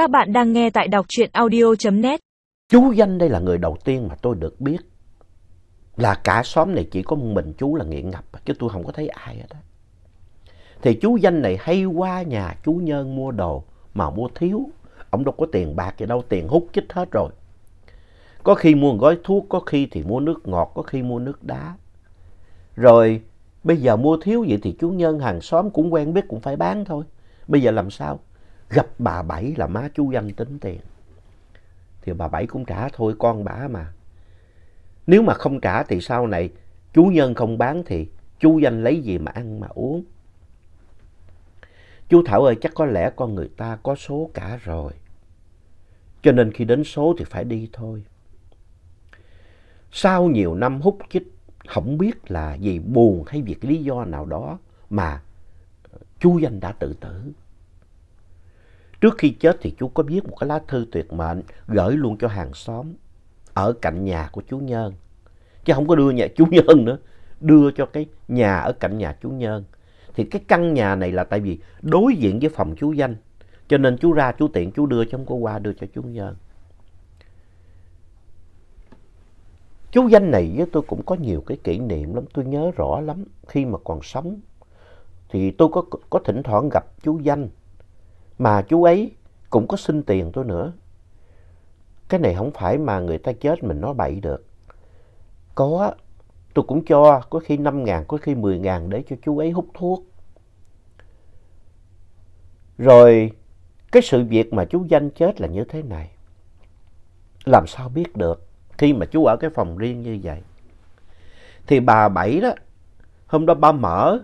Các bạn đang nghe tại đọc truyện audio.net. Chú Danh đây là người đầu tiên mà tôi được biết. Là cả xóm này chỉ có mình chú là nghiện ngập, chứ tôi không có thấy ai hết Đó. Thì chú Danh này hay qua nhà chú Nhân mua đồ mà mua thiếu. Ông đâu có tiền bạc gì đâu, tiền hút chích hết rồi. Có khi mua gói thuốc, có khi thì mua nước ngọt, có khi mua nước đá. Rồi bây giờ mua thiếu vậy thì chú Nhân hàng xóm cũng quen biết cũng phải bán thôi. Bây giờ làm sao? Gặp bà Bảy là má chú Danh tính tiền. Thì bà Bảy cũng trả thôi con bà mà. Nếu mà không trả thì sau này chú Nhân không bán thì chú Danh lấy gì mà ăn mà uống. Chú Thảo ơi chắc có lẽ con người ta có số cả rồi. Cho nên khi đến số thì phải đi thôi. Sau nhiều năm hút chích, không biết là vì buồn hay vì cái lý do nào đó mà chú Danh đã tự tử. Trước khi chết thì chú có viết một cái lá thư tuyệt mệnh gửi luôn cho hàng xóm ở cạnh nhà của chú Nhân. Chứ không có đưa nhà chú Nhân nữa, đưa cho cái nhà ở cạnh nhà chú Nhân. Thì cái căn nhà này là tại vì đối diện với phòng chú Danh. Cho nên chú ra chú tiện chú đưa chứ không có qua đưa cho chú Nhân. Chú Danh này với tôi cũng có nhiều cái kỷ niệm lắm, tôi nhớ rõ lắm. Khi mà còn sống thì tôi có, có thỉnh thoảng gặp chú Danh. Mà chú ấy cũng có xin tiền tôi nữa. Cái này không phải mà người ta chết mình nói bậy được. Có, tôi cũng cho, có khi 5 ngàn, có khi 10 ngàn để cho chú ấy hút thuốc. Rồi cái sự việc mà chú Danh chết là như thế này. Làm sao biết được khi mà chú ở cái phòng riêng như vậy. Thì bà Bảy đó, hôm đó ba mở,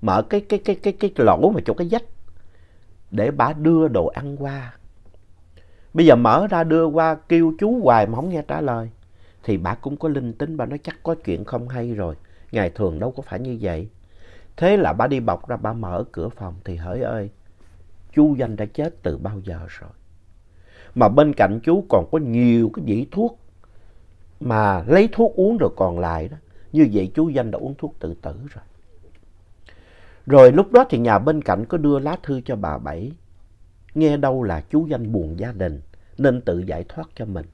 mở cái, cái, cái, cái, cái lỗ mà chỗ cái vách để bà đưa đồ ăn qua. Bây giờ mở ra đưa qua kêu chú hoài mà không nghe trả lời. Thì bà cũng có linh tính, bà nói chắc có chuyện không hay rồi. Ngày thường đâu có phải như vậy. Thế là bà đi bọc ra, bà mở cửa phòng thì hỡi ơi, chú Danh đã chết từ bao giờ rồi. Mà bên cạnh chú còn có nhiều cái vỉ thuốc mà lấy thuốc uống rồi còn lại đó. Như vậy chú Danh đã uống thuốc tự tử rồi. Rồi lúc đó thì nhà bên cạnh có đưa lá thư cho bà Bảy. Nghe đâu là chú Danh buồn gia đình nên tự giải thoát cho mình.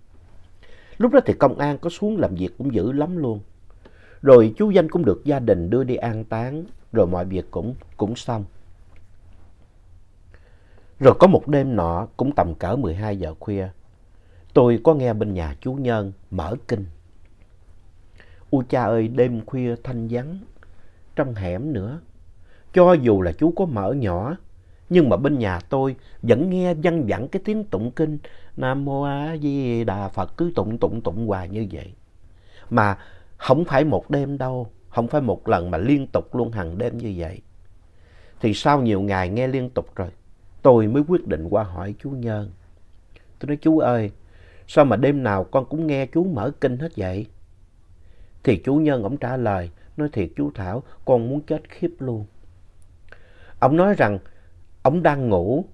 Lúc đó thì công an có xuống làm việc cũng dữ lắm luôn. Rồi chú Danh cũng được gia đình đưa đi an táng, rồi mọi việc cũng, cũng xong. Rồi có một đêm nọ, cũng tầm cỡ 12 giờ khuya, tôi có nghe bên nhà chú Nhân mở kinh. Ôi cha ơi, đêm khuya thanh vắng, trong hẻm nữa. Cho dù là chú có mở nhỏ, nhưng mà bên nhà tôi vẫn nghe văng vẳng cái tiếng tụng kinh Nam Mô A Di Đà Phật cứ tụng tụng tụng hoài như vậy. Mà không phải một đêm đâu, không phải một lần mà liên tục luôn hàng đêm như vậy. Thì sau nhiều ngày nghe liên tục rồi, tôi mới quyết định qua hỏi chú Nhân. Tôi nói chú ơi, sao mà đêm nào con cũng nghe chú mở kinh hết vậy? Thì chú Nhân ổng trả lời, nói thiệt chú Thảo, con muốn chết khiếp luôn. Ông nói rằng ông đang ngủ,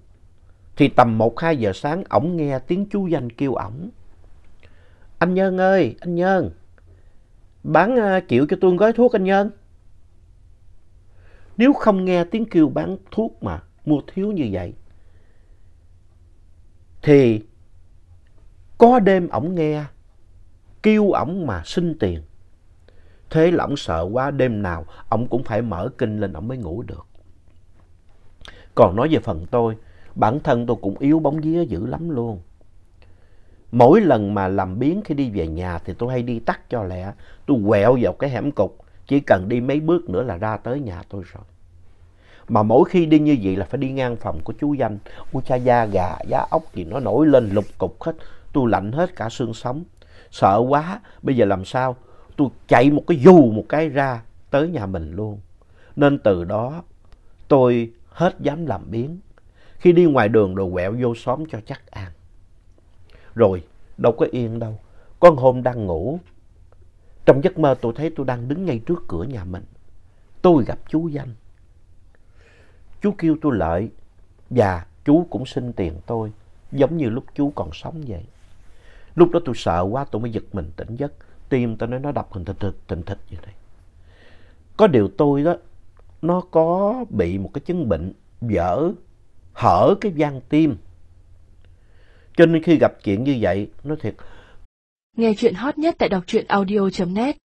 thì tầm 1-2 giờ sáng ông nghe tiếng chú danh kêu ổng. Anh Nhân ơi, anh Nhân, bán uh, chịu cho tôi gói thuốc anh Nhân. Nếu không nghe tiếng kêu bán thuốc mà mua thiếu như vậy, thì có đêm ổng nghe kêu ổng mà xin tiền. Thế là ổng sợ quá đêm nào ổng cũng phải mở kinh lên ổng mới ngủ được. Còn nói về phần tôi, bản thân tôi cũng yếu bóng vía dữ lắm luôn. Mỗi lần mà làm biến khi đi về nhà thì tôi hay đi tắt cho lẹ. Tôi quẹo vào cái hẻm cục, chỉ cần đi mấy bước nữa là ra tới nhà tôi rồi. Mà mỗi khi đi như vậy là phải đi ngang phòng của chú Danh. Ôi cha da gà, da ốc thì nó nổi lên lục cục hết. Tôi lạnh hết cả xương sống. Sợ quá, bây giờ làm sao? Tôi chạy một cái dù một cái ra tới nhà mình luôn. Nên từ đó tôi hết dám làm biến. Khi đi ngoài đường rồi quẹo vô xóm cho chắc ăn. Rồi, đâu có yên đâu. Con hôm đang ngủ. Trong giấc mơ tôi thấy tôi đang đứng ngay trước cửa nhà mình. Tôi gặp chú Danh. Chú kêu tôi lợi và chú cũng xin tiền tôi. Giống như lúc chú còn sống vậy. Lúc đó tôi sợ quá tôi mới giật mình tỉnh giấc. Tim tôi nói nó đập hình thịt thịt thịt thịt như thế Có điều tôi đó, nó có bị một cái chứng bệnh vỡ, hở cái van tim. Cho nên khi gặp chuyện như vậy, nó thiệt. Nghe chuyện hot nhất tại đọc truyện audio.net